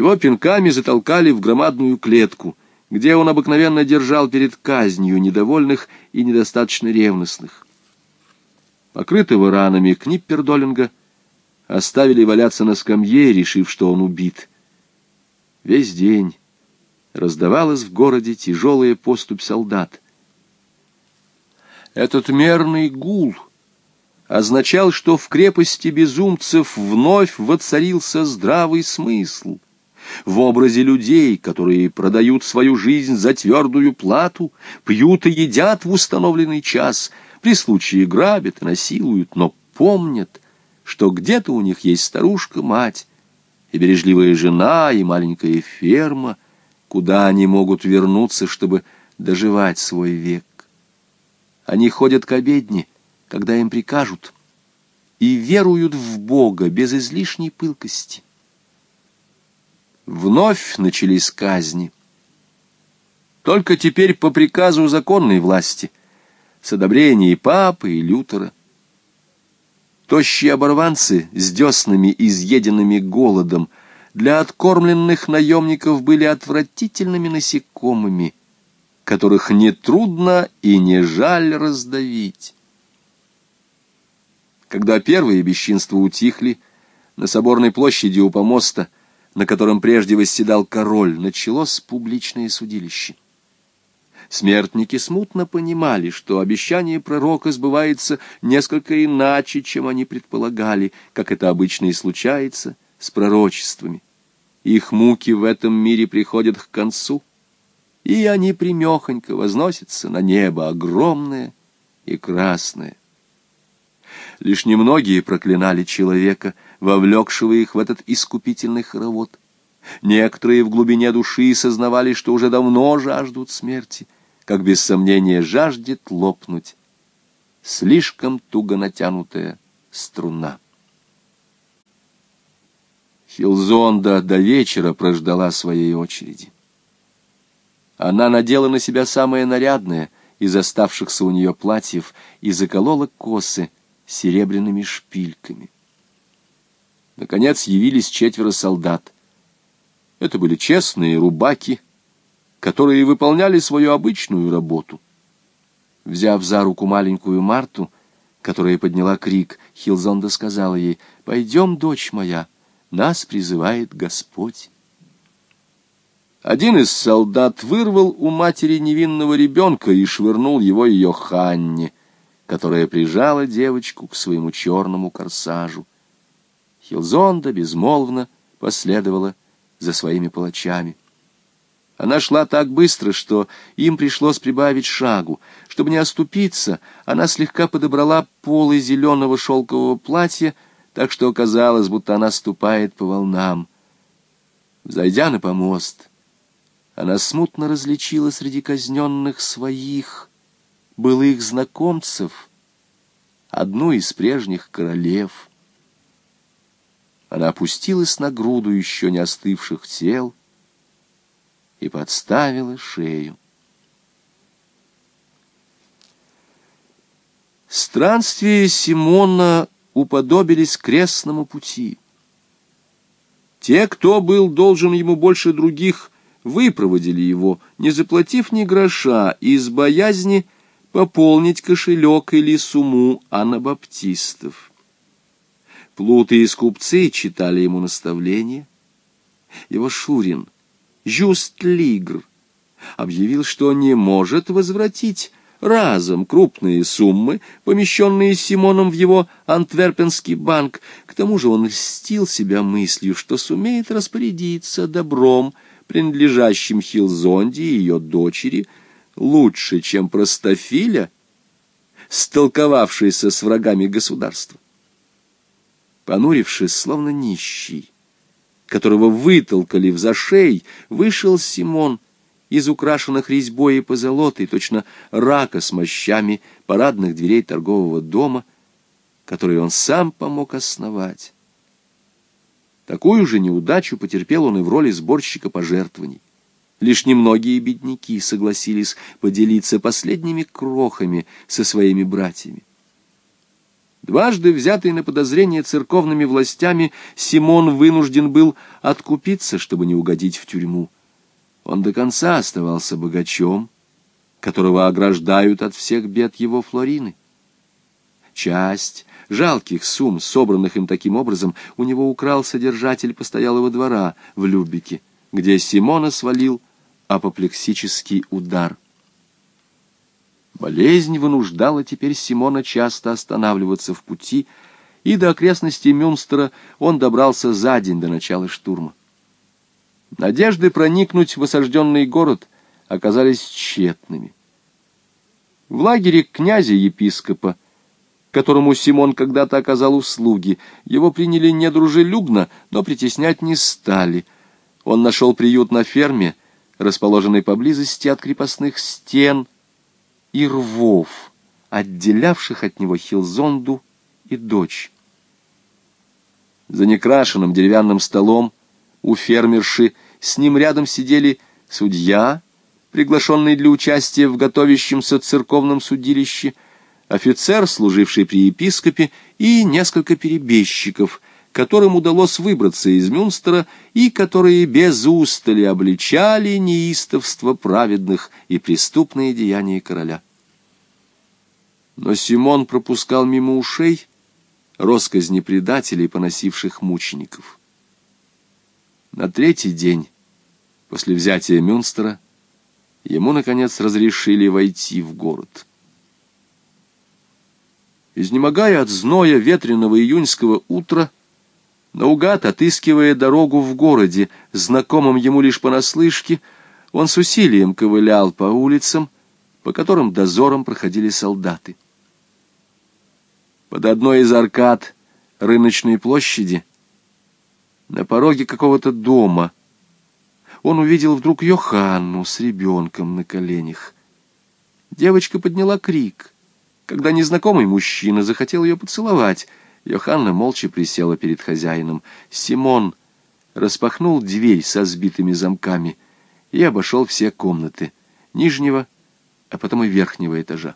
Его пинками затолкали в громадную клетку, где он обыкновенно держал перед казнью недовольных и недостаточно ревностных. Покрытого ранами Книппердолинга оставили валяться на скамье, решив, что он убит. Весь день раздавалась в городе тяжелая поступь солдат. Этот мерный гул означал, что в крепости безумцев вновь воцарился здравый смысл — в образе людей, которые продают свою жизнь за твердую плату, пьют и едят в установленный час, при случае грабят и насилуют, но помнят, что где-то у них есть старушка-мать, и бережливая жена, и маленькая ферма, куда они могут вернуться, чтобы доживать свой век. Они ходят к обедне, когда им прикажут, и веруют в Бога без излишней пылкости. Вновь начались казни. Только теперь по приказу законной власти, с одобрения и папы, и Лютера. Тощие оборванцы с деснами, изъеденными голодом, для откормленных наемников были отвратительными насекомыми, которых нетрудно и не жаль раздавить. Когда первые бесчинства утихли, на соборной площади у помоста — на котором прежде восседал король, началось публичное судилище. Смертники смутно понимали, что обещание пророка сбывается несколько иначе, чем они предполагали, как это обычно и случается с пророчествами. Их муки в этом мире приходят к концу, и они примехонько возносятся на небо огромное и красное. Лишь немногие проклинали человека, вовлекшего их в этот искупительный хоровод. Некоторые в глубине души сознавали, что уже давно жаждут смерти, как без сомнения жаждет лопнуть слишком туго натянутая струна. Хилзонда до вечера прождала своей очереди. Она надела на себя самое нарядное из оставшихся у нее платьев и заколола косы, серебряными шпильками. Наконец явились четверо солдат. Это были честные рубаки, которые выполняли свою обычную работу. Взяв за руку маленькую Марту, которая подняла крик, Хилзонда сказала ей, «Пойдем, дочь моя, нас призывает Господь». Один из солдат вырвал у матери невинного ребенка и швырнул его ее Ханне — которая прижала девочку к своему черному корсажу. Хилзонда безмолвно последовала за своими палачами. Она шла так быстро, что им пришлось прибавить шагу. Чтобы не оступиться, она слегка подобрала полы зеленого шелкового платья, так что казалось, будто она ступает по волнам. Зайдя на помост, она смутно различила среди казненных своих — былых знакомцев, одну из прежних королев. Она опустилась на груду еще не остывших тел и подставила шею. Странствия Симона уподобились крестному пути. Те, кто был должен ему больше других, выпроводили его, не заплатив ни гроша, из боязни, пополнить кошелек или сумму анабаптистов. Плуты и скупцы читали ему наставления. Его Шурин, Жюст Лигр, объявил, что не может возвратить разом крупные суммы, помещенные Симоном в его антверпенский банк. К тому же он льстил себя мыслью, что сумеет распорядиться добром, принадлежащим Хилзонде и ее дочери, лучше, чем простофиля, столковавшийся с врагами государства. Понурившись, словно нищий, которого вытолкали в зашей, вышел Симон из украшенных резьбой и позолотой, точно рака с мощами парадных дверей торгового дома, который он сам помог основать. Такую же неудачу потерпел он и в роли сборщика пожертвований. Лишь немногие бедняки согласились поделиться последними крохами со своими братьями. Дважды взятый на подозрение церковными властями, Симон вынужден был откупиться, чтобы не угодить в тюрьму. Он до конца оставался богачом, которого ограждают от всех бед его флорины. Часть жалких сумм, собранных им таким образом, у него украл содержатель постоялого двора в Любике, где Симона свалил апоплексический удар. Болезнь вынуждала теперь Симона часто останавливаться в пути, и до окрестностей Мюнстера он добрался за день до начала штурма. Надежды проникнуть в осажденный город оказались тщетными. В лагере князя-епископа, которому Симон когда-то оказал услуги, его приняли недружелюбно, но притеснять не стали. Он нашел приют на ферме, расположенной поблизости от крепостных стен, и рвов, отделявших от него Хилзонду и дочь. За некрашенным деревянным столом у фермерши с ним рядом сидели судья, приглашенный для участия в готовящемся церковном судилище, офицер, служивший при епископе, и несколько перебежчиков, которым удалось выбраться из Мюнстера и которые без устали обличали неистовство праведных и преступные деяния короля. Но Симон пропускал мимо ушей росказни предателей, поносивших мучеников. На третий день после взятия Мюнстера ему, наконец, разрешили войти в город. Изнемогая от зноя ветреного июньского утра, Наугад, отыскивая дорогу в городе, знакомым ему лишь понаслышке, он с усилием ковылял по улицам, по которым дозором проходили солдаты. Под одной из аркад рыночной площади, на пороге какого-то дома, он увидел вдруг Йоханну с ребенком на коленях. Девочка подняла крик, когда незнакомый мужчина захотел ее поцеловать — Йоханна молча присела перед хозяином. Симон распахнул дверь со сбитыми замками и обошел все комнаты, нижнего, а потом и верхнего этажа.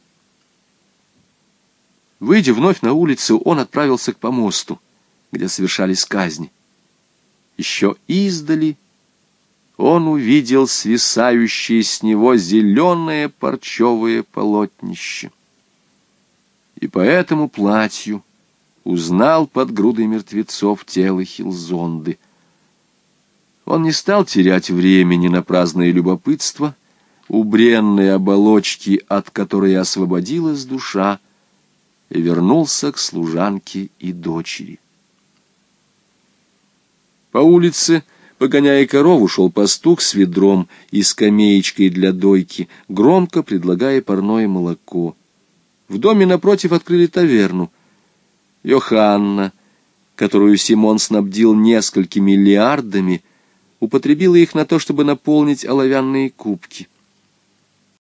Выйдя вновь на улицу, он отправился к помосту, где совершались казни. Еще издали он увидел свисающее с него зеленое парчевое полотнище. И по этому платью узнал под грудой мертвецов тело Хилзонды. Он не стал терять времени на праздное любопытство, у бренной оболочки, от которой освободилась душа, и вернулся к служанке и дочери. По улице, погоняя корову, шел пастух с ведром и скамеечкой для дойки, громко предлагая парное молоко. В доме напротив открыли таверну — Йоханна, которую Симон снабдил несколькими миллиардами, употребила их на то, чтобы наполнить оловянные кубки.